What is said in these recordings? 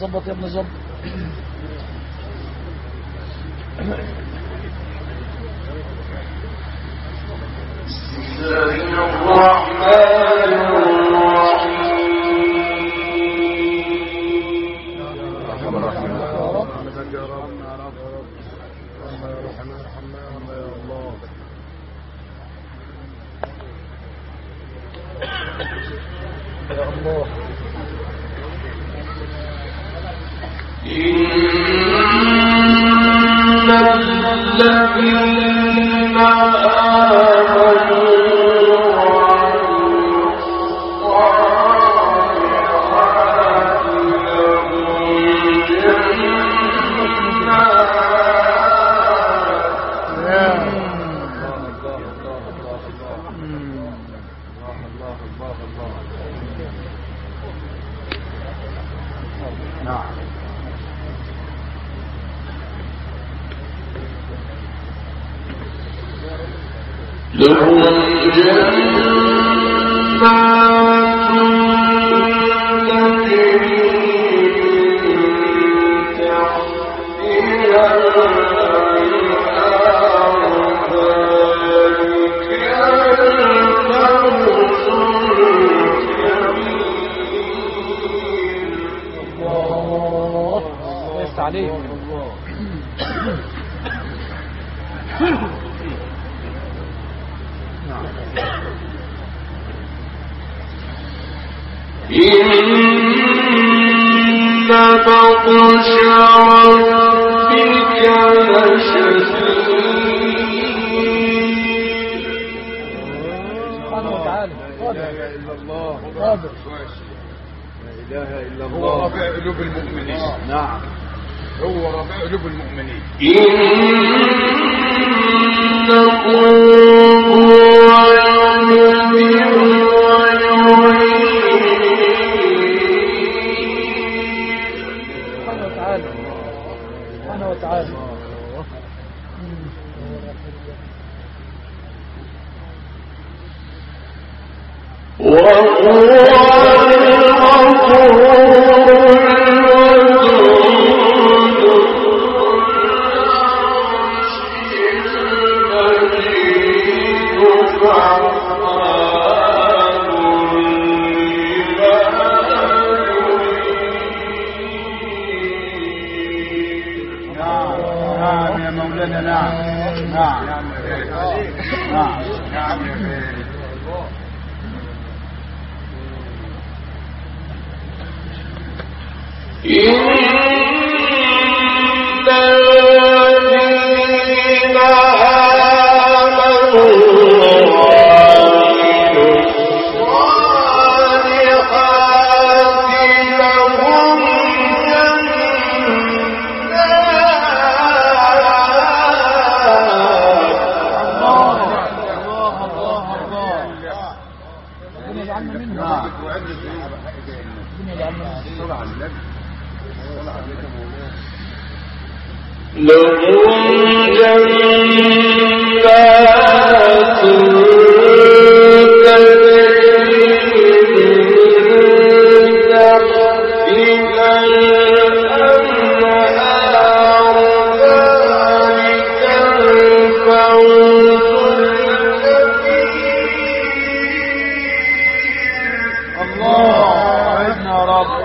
ظبط يا ابن ظبط. بسم الله الرحمن الرحيم. يوم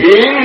He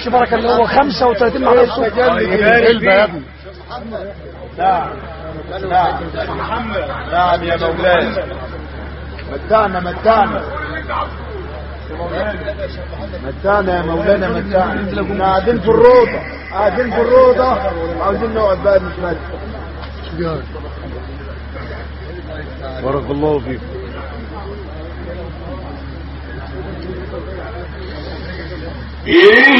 فيكش بركه اللي هو 35 معلقه سكر علبة يا ابني نعم نعم نعم يا مولانا متعنا متعنا متعنا يا مولانا متعنا إحنا قاعدين في الروضة. قاعدين في الروضة. عاوزين نقعد بقى نتمتع بارك الله فيك. إن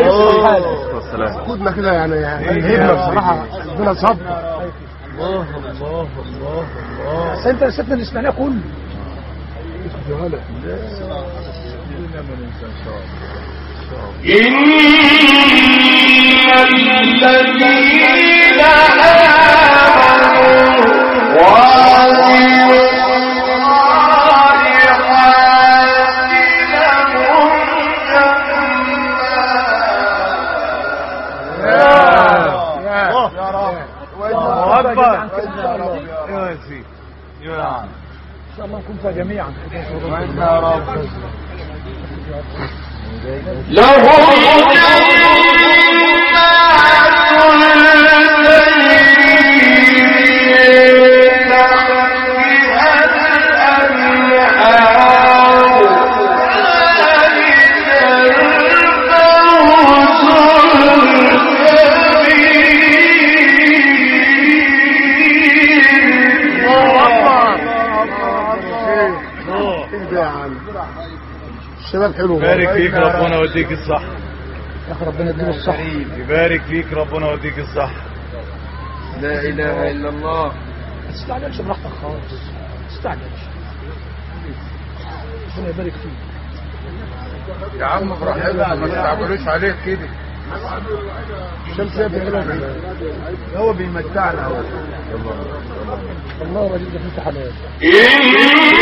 يصلح حاله بالسلام خدنا كده يعني هيبنا بصراحة ربنا صبر الله الله الله الله انت نسيتنا اللي سمعناه كله إن الذين آمنوا وعملوا يا رب يا رب يا رب يا سيدي ان شاء الله نكون جميعا يا رب الشباب حلو. بارك فيك ربنا يوديك الصح. يا أخي ربنا يديله الصحه يبارك فيك ربنا يوديك الصح. لا إله إلا الله. ما تستعجلش براحتك خالص. ما تستعجلش ربنا يبارك فيك. يا عم براحتك ما تعملوش عليك كده. الشمس هي هو بيمتعنا هو. الله الله لا اله الا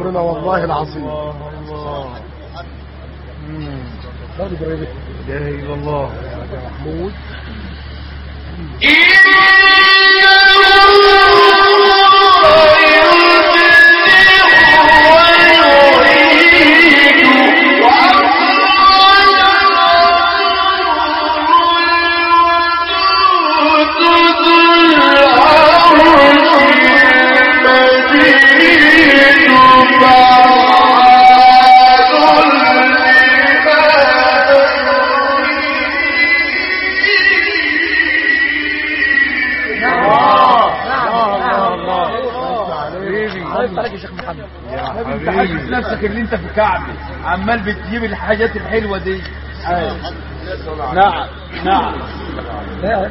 عمرنا والله العظيم. برضه قريبة لا إله إلا الله. محمود. نفسك اللي انت في كعب عمال بتجيب الحاجات الحلوة دي. نعم. نعم. لا هات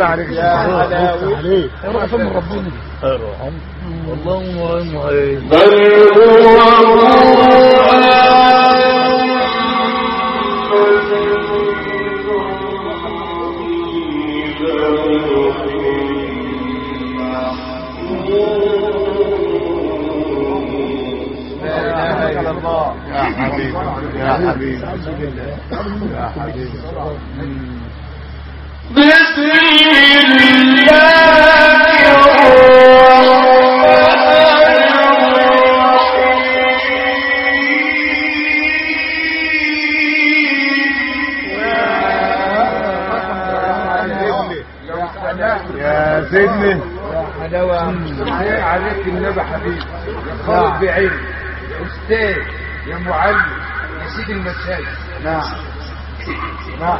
يفتح عليك. يا فين من ربنا اللهم معين لا اله الا الله يا حبيبي يا حبيبي يا حبيبي. سيدنا حلاوة عليك النبي حبيبي خالد بعين أستاذ يا معلم يا سيدي المساجد نعم نعم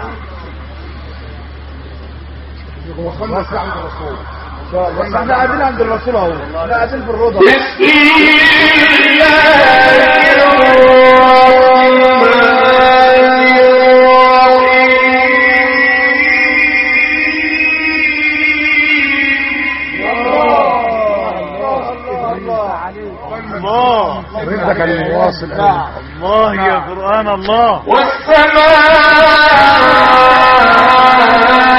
وصلنا عند الرسول. بس إحنا قاعدين عند الرسول أهو. إحنا قاعدين في الرضا الله الله يا قرآن الله. النية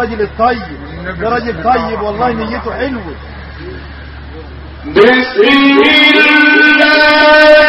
الرجل الطيب ده راجل طيب والله نيته حلوة. بسم يا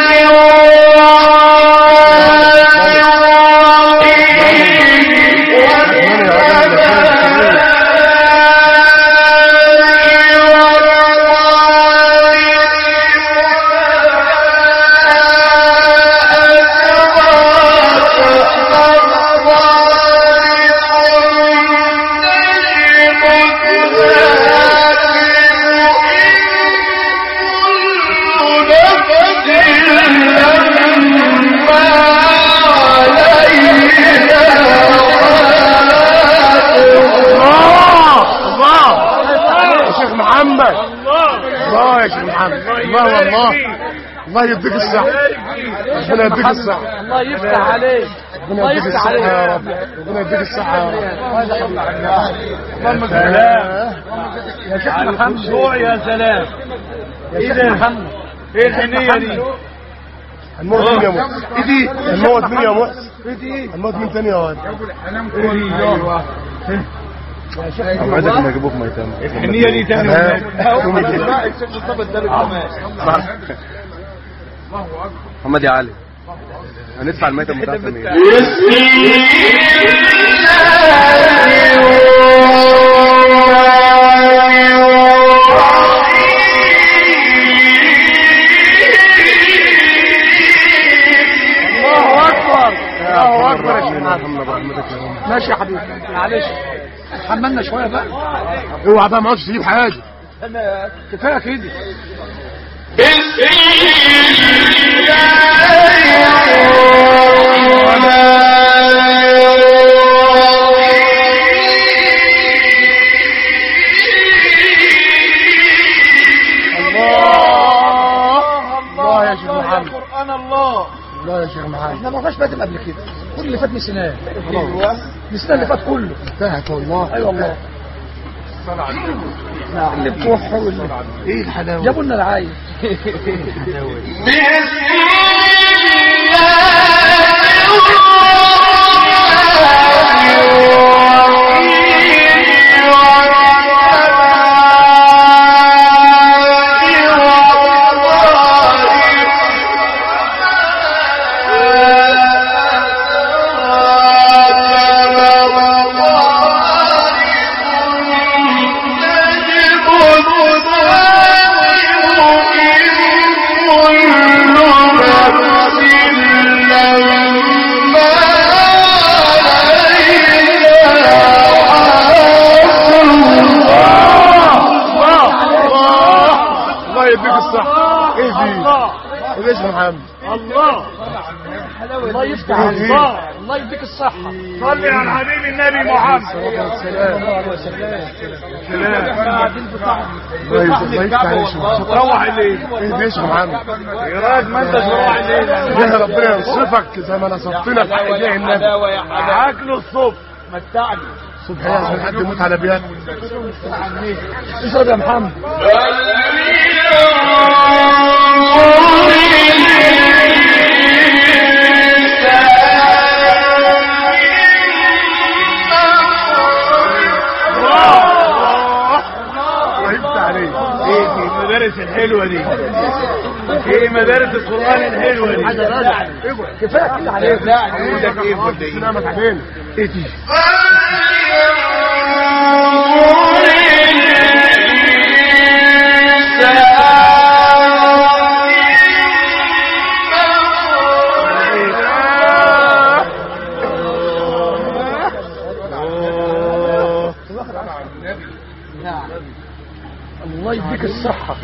الله يديك الصحة ربنا يديك الصحة الله يفتح عليك ربنا الله يديك يفتح الصحة يا عليك رب ربنا يديك الصحة يا رب سلام يا شيخ محمد جوع يا سلام يا شيخ محمد إيه الحنية دي هنموت مين يا محسن هنموت مين يا محسن هنموت مين تاني يا واد أيوه اوعدك ان اجيبوك ميتان الحنية دي تاني محمد يا علي. هندفع الله أكبر. الله أكبر. يا شيخ. محمد رحمتك يا رب ماشي يا حبيبي. معلش. حملنا شوية بقى. أوعى بقى ما تجيب حاجة. كفاية كده. قبل كده. كل اللي فات نسيناه. نسينا اللي فات كله. انتهت والله. اي والله. اللي بكح واللي إيه الحلاوة؟ جابوا لنا العايز. الله يديك الصحة. صلي على حبيب النبي محمد. تروح الليل إيه دي يا محمد يا راجل ما انت تروح الليل يا ربنا ينصفك زي ما نصفتنا في حق الله النبي عاكله الصبح صبح يا عشان حد يموت على بيات اشرب يا محمد المدارس الحلوه دي إيه مدارس القران الحلوه دي كفايه كده عليك عندك إيه في الدين سلامك علينا إيه الصحة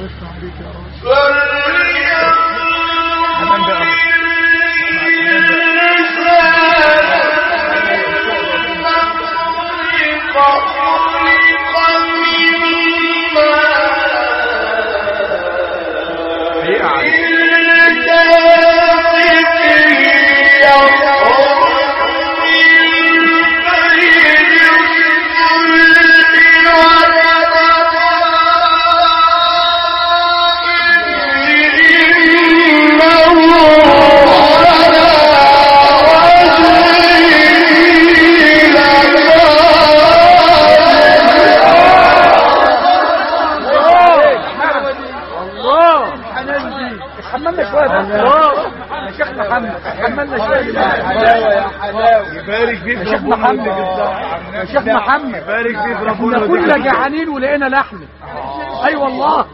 يا شيخ محمد. يبارك فيك ربنا كنا. جعانين ولقينا لحم. أي والله.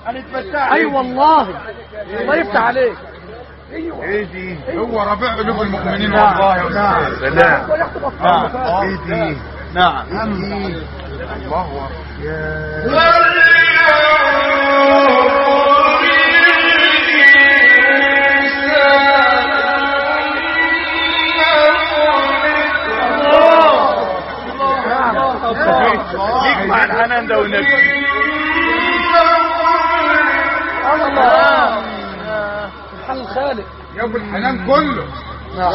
أي والله. الله يفتح عليك. إيه دي هو ربيع قلوب المؤمنين والله. يا أستاذ سلام إيه دي نعم ليك مع الحنان ده والنبي الله سبحان الخالق يوم الحنان كله إنه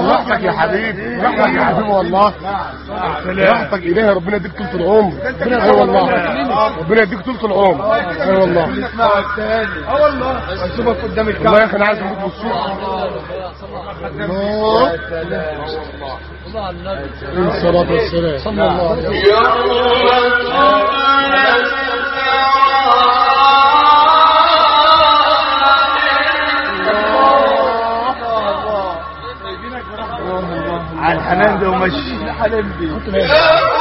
براحتك يا حبيبي براحتك يا حبيبي والله براحتك الهي ربنا يديك طول العمر. أي والله. ربنا يديك طول العمر. أي والله. آه والله اشوفك قدام والله الكعبه يا أخي أنا عايز أموت بالصوت الله الصلاة والسلام. صلى الله عليه وسلم الحنان ده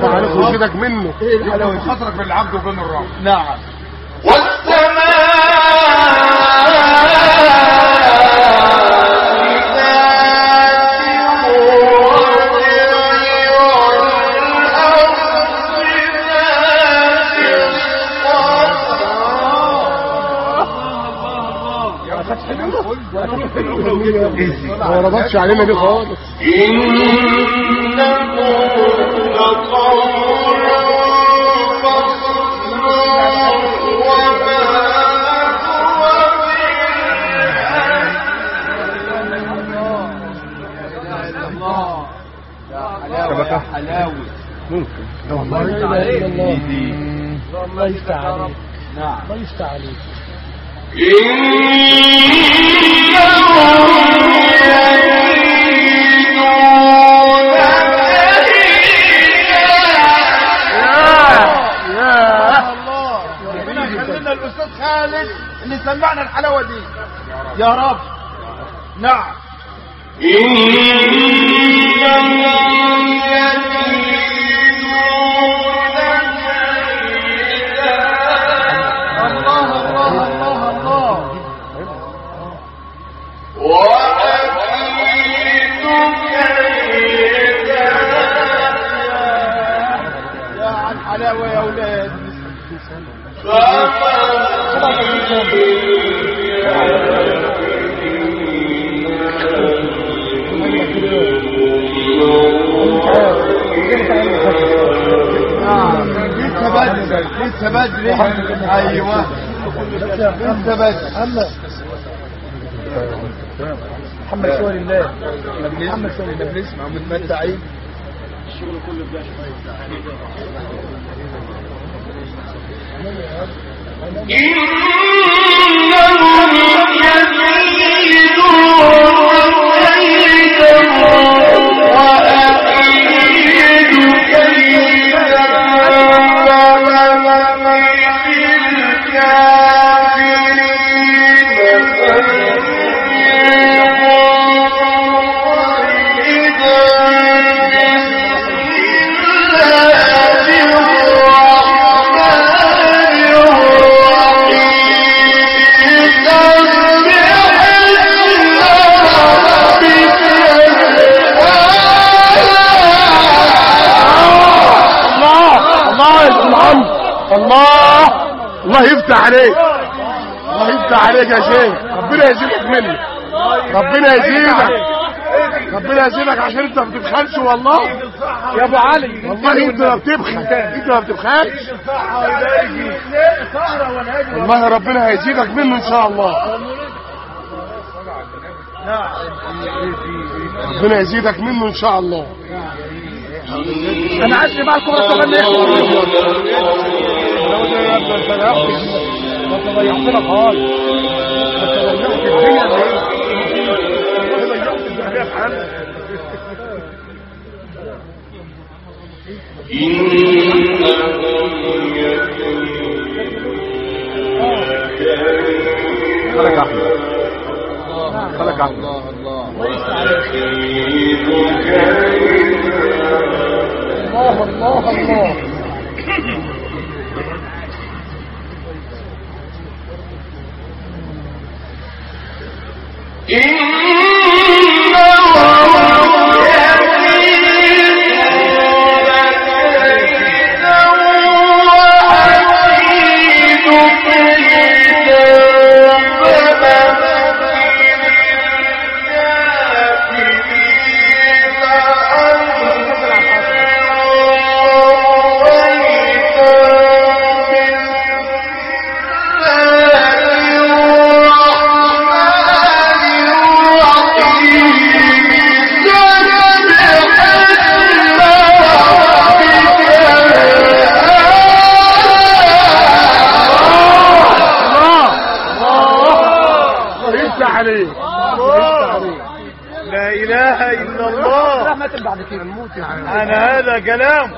يفتح عليك منه خطرك بين العبد وبين الرب نعم. ما ربطش علينا دي خالص. ممكن. الله يفتح عليك الله يفتح عليك نعم الله يفتح عليك اللي سمعنا الحلاوة دي. يا رب. نعم. الله لسه بدري أيوه. لسه بدري محمد شوال الله محمد شوال الله بنسمع ومتمتعين الله الله يفتح عليك. الله يفتح عليك يا شيخ. ربنا يزيدك منه ربنا يزيدك. ربنا يزيدك عشان انت ما بتبخلش والله. يا أبو علي والله انت ما بتبخل. انت ما بتبخلش. والله ربنا هيزيدك منه إن شاء الله. ربنا يزيدك منه إن شاء الله. أنا عايز بقى الكوره كمان انت ضيعتنا خالص انت ضيعت الدنيا ليه؟ ضيعت الدنيا في حالك خلك احمد خلك احمد الله الله الله الله يفتح عليك لا اله الا الله ما تبع كده نموت يا عم أنا هذا كلام.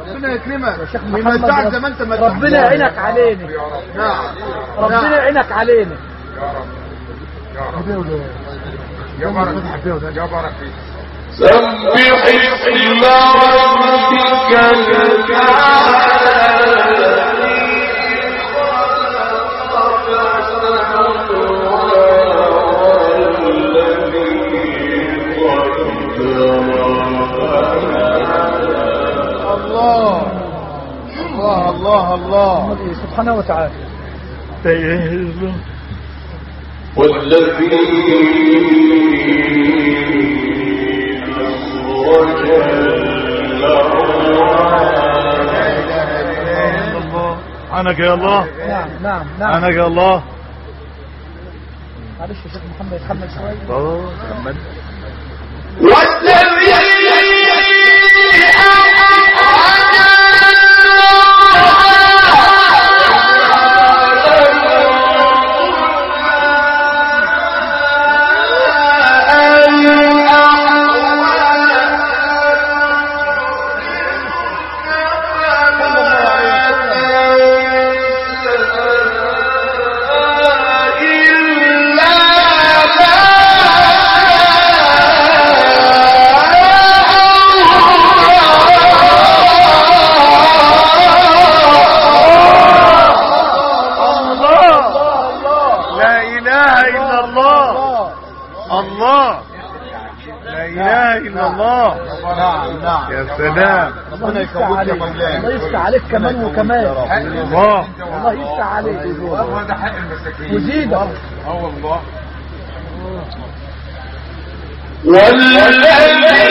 ربنا يكرمك. يا شيخ محمد زي ما انت. ربنا يعينك علينا. نعم ربنا يعينك علينا. يا بارك يا بارك فيك سبح اسم ربك الأعلى الله الله. الله سبحانه وتعالى. لا اله الا الله والذي أخرج الله عنك يا الله. نعم نعم نعم. عنك يا الله. معلش يا شيخ محمد يتحمل شوية آه كمل كمان. الله الله يفتح عليك. هو ده حق المساكين. وزيدك آه والله. والذي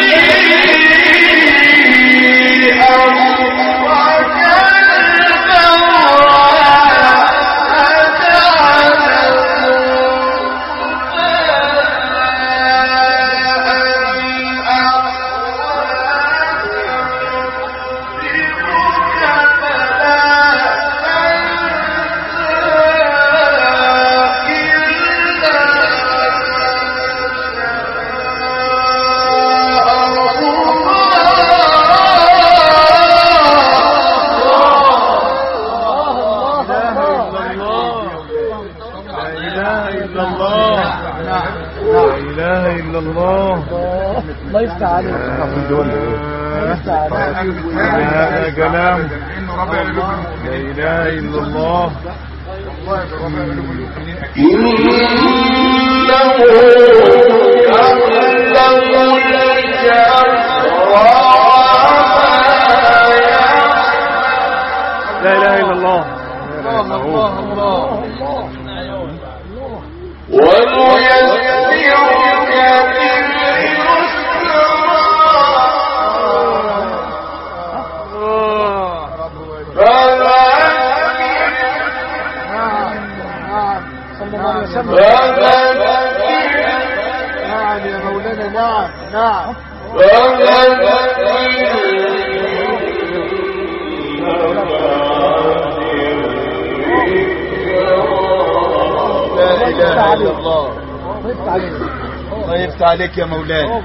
الا الله والله يا ربنا المؤمنين إنه الله. يفتح عليك يفتح عليك يا مولانا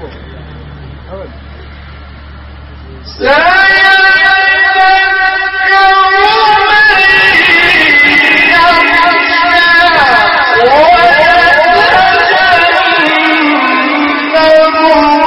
Oh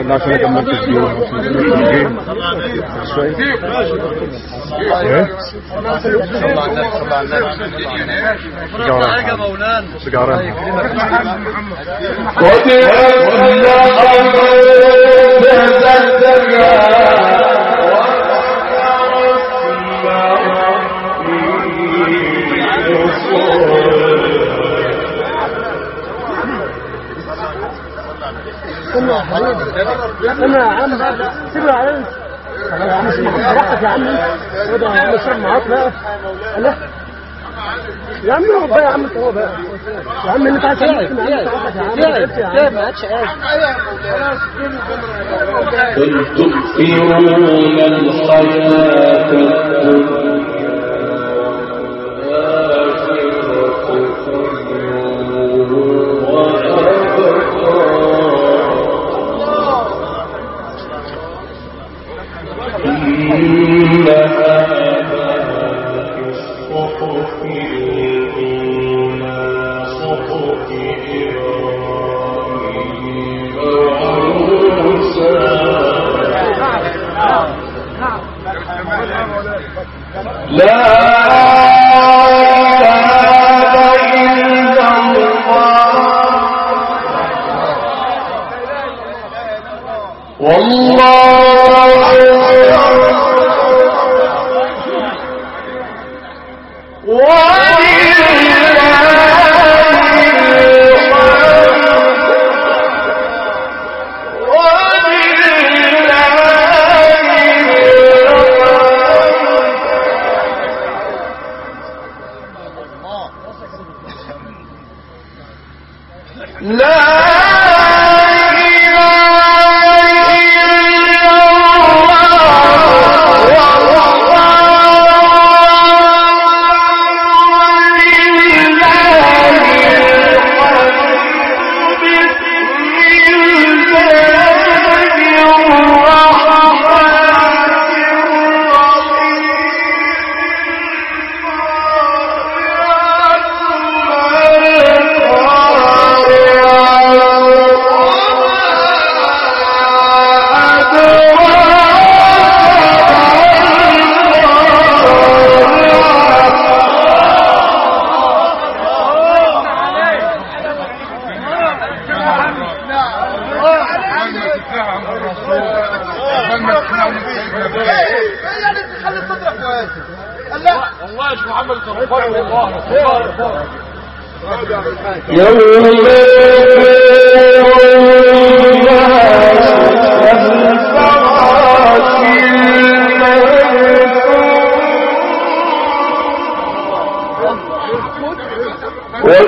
الله عشان اكمل تسجيل شوي إيه سيجارة قد أفلح من تزكى استنى يا حبيبي استنى يا عم سيبها على انت يا عم اسمع براحتك يا عم خد يا عم شرب معاك بقى لا يا عم هو بقى يا عم انت هو بقى يا عم انت عايز تسمع يا عم يا عم ما عادش بل تؤثرون الحياة الدنيا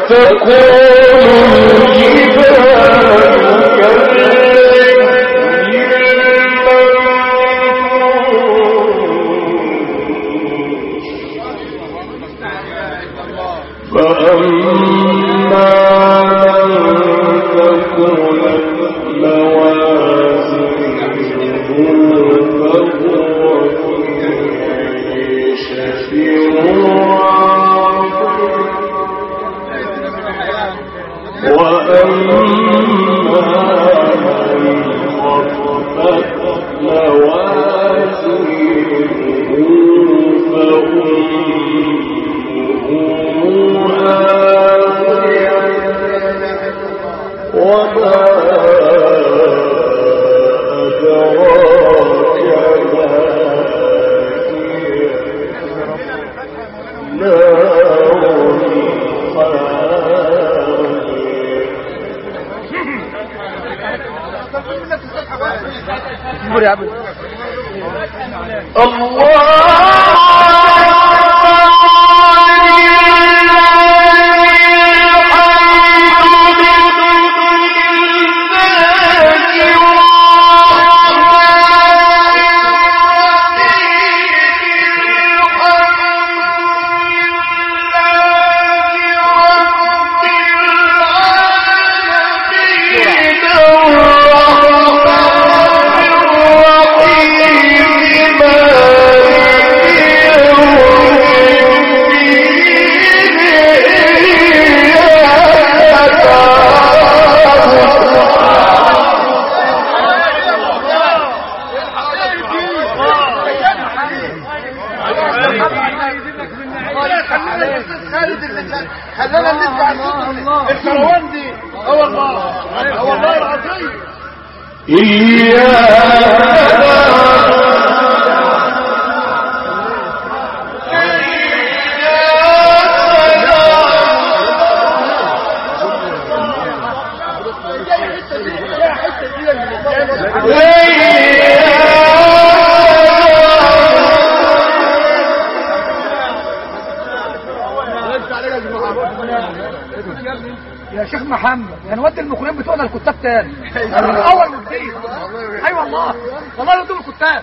المبثوث الرحيم يا شيخ محمد يعني هنودي المخرجين بتوعنا الكتاب تاني. من الأول والجديد. أي والله والله نودي الكتاب.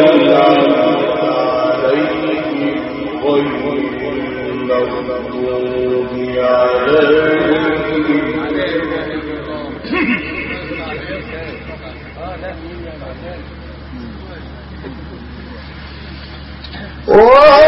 Oh!